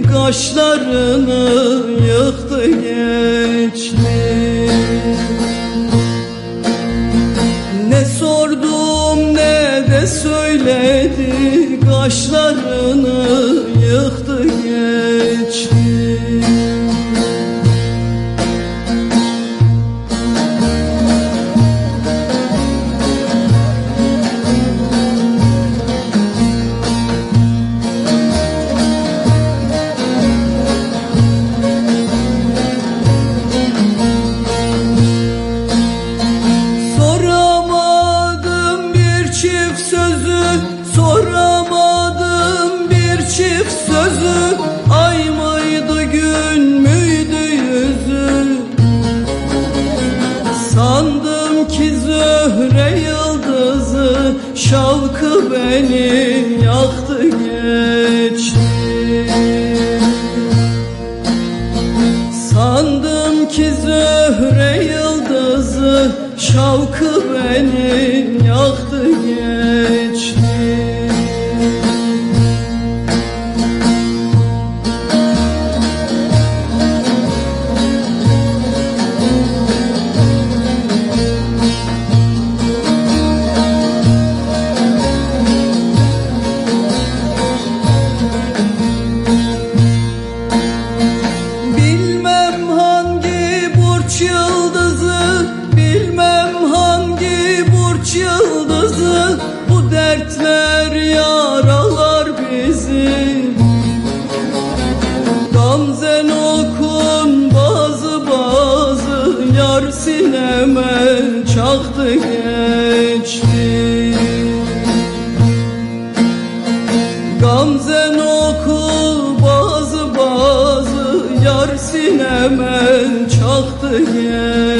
kaşlarını yıktı geçti Ne sordum ne de söyledi Kaşlarını Şavkı beni yaktı geçti. Sandım ki zöhre yıldızı Şavkı beni Dertler yaralar bizi Gamzen okun bazı bazı Yar sineme çaktı geçti. Gamzen oku bazı bazı Yar sineme çaktı gel